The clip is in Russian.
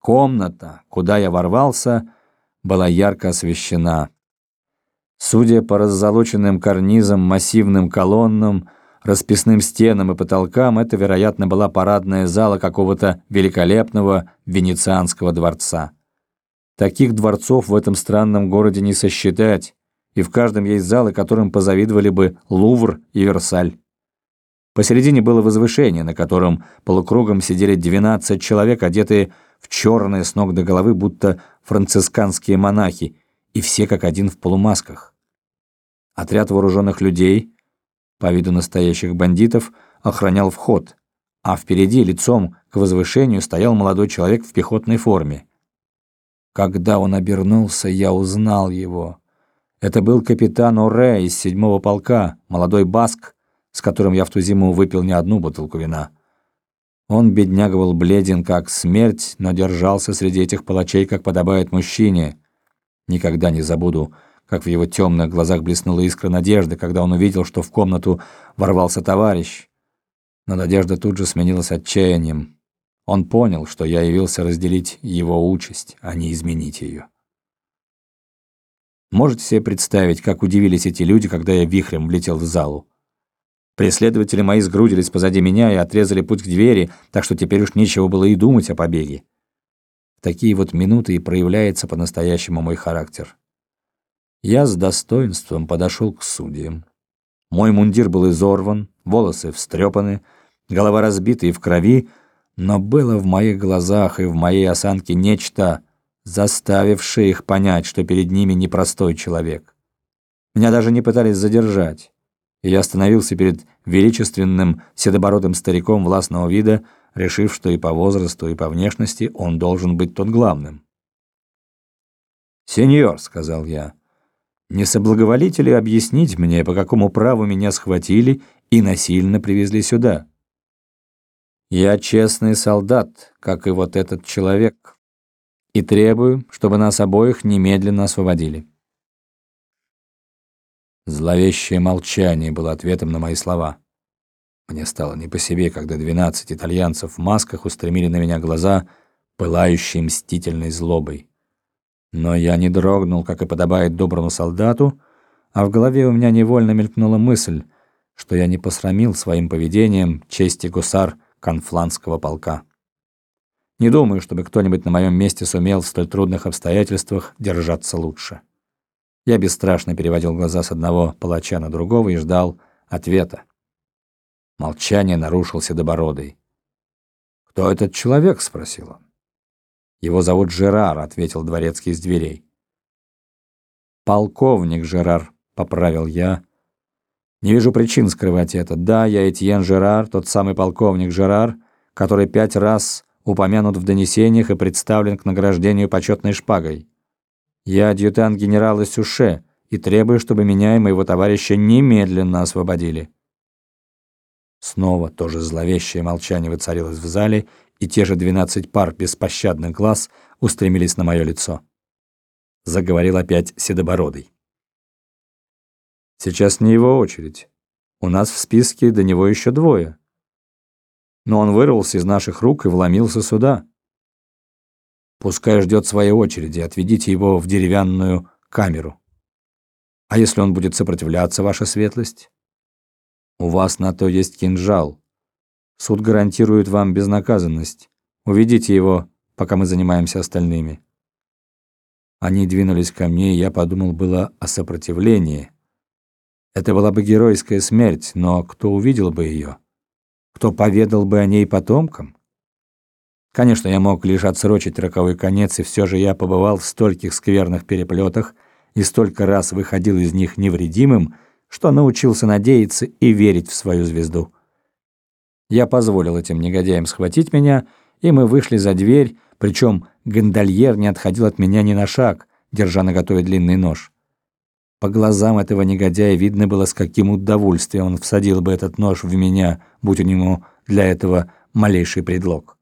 Комната, куда я ворвался, была ярко освещена. Судя по раззолоченным карнизам, массивным колоннам, расписным стенам и потолкам, это, вероятно, была парадная зала какого-то великолепного венецианского дворца. Таких дворцов в этом странном городе не сосчитать, и в каждом есть залы, которым позавидовали бы Лувр и Версаль. Посередине было возвышение, на котором полукругом сидели 12 человек, одетые в черное с ног до головы, будто францисканские монахи, и все как один в полумасках. Отряд вооруженных людей, по виду настоящих бандитов, охранял вход, а впереди лицом к возвышению стоял молодой человек в пехотной форме. Когда он обернулся, я узнал его. Это был капитан Оре из седьмого полка, молодой баск, с которым я в ту зиму выпил не одну бутылку вина. Он, бедняга, был бледен, как смерть, но держался среди этих палачей, как подобает мужчине. Никогда не забуду, как в его темных глазах блеснула искра надежды, когда он увидел, что в комнату ворвался товарищ. Но надежда тут же сменилась отчаянием. Он понял, что я явился разделить его участь, а не изменить ее. Можете себе представить, как удивились эти люди, когда я вихрем влетел в залу? Преследователи мои сгрудились позади меня и отрезали путь к двери, так что теперь уж нечего было и думать о побеге. В такие вот минуты и проявляется по-настоящему мой характер. Я с достоинством подошел к судьям. Мой мундир был изорван, волосы встрепаны, голова разбита и в крови, но было в моих глазах и в моей осанке нечто, заставившее их понять, что перед ними непростой человек. Меня даже не пытались задержать я остановился перед величественным седобородым стариком властного вида, решив, что и по возрасту, и по внешности он должен быть тот главным. «Сеньор», — сказал я, — «не соблаговолите ли объяснить мне, по какому праву меня схватили и насильно привезли сюда?» «Я честный солдат, как и вот этот человек, и требую, чтобы нас обоих немедленно освободили». Зловещее молчание было ответом на мои слова. Мне стало не по себе, когда двенадцать итальянцев в масках устремили на меня глаза, пылающие мстительной злобой. Но я не дрогнул, как и подобает доброму солдату, а в голове у меня невольно мелькнула мысль, что я не посрамил своим поведением чести гусар конфланского полка. Не думаю, чтобы кто-нибудь на моем месте сумел в столь трудных обстоятельствах держаться лучше. Я бесстрашно переводил глаза с одного палача на другого и ждал ответа. Молчание нарушил Седобородый. «Кто этот человек?» — спросил он. «Его зовут Жерар», — ответил дворецкий из дверей. «Полковник Жерар», — поправил я. «Не вижу причин скрывать это. Да, я Этьен Жерар, тот самый полковник Жерар, который пять раз упомянут в донесениях и представлен к награждению почетной шпагой. Я адъютант генерала Сюше и требую, чтобы меня и моего товарища немедленно освободили». Снова тоже зловещее молчание воцарилось в зале, и те же двенадцать пар беспощадных глаз устремились на мое лицо. Заговорил опять Седобородый. «Сейчас не его очередь. У нас в списке до него еще двое. Но он вырвался из наших рук и вломился сюда. Пускай ждет своей очереди, отведите его в деревянную камеру. А если он будет сопротивляться, ваша светлость? У вас на то есть кинжал. Суд гарантирует вам безнаказанность. Уведите его, пока мы занимаемся остальными. Они двинулись ко мне, и я подумал было о сопротивлении. Это была бы геройская смерть, но кто увидел бы ее? Кто поведал бы о ней потомкам? Конечно, я мог лишь отсрочить роковой конец, и все же я побывал в стольких скверных переплетах и столько раз выходил из них невредимым, что научился надеяться и верить в свою звезду. Я позволил этим негодяям схватить меня, и мы вышли за дверь, причем гондольер не отходил от меня ни на шаг, держа наготове длинный нож. По глазам этого негодяя видно было, с каким удовольствием он всадил бы этот нож в меня, будь у него для этого малейший предлог.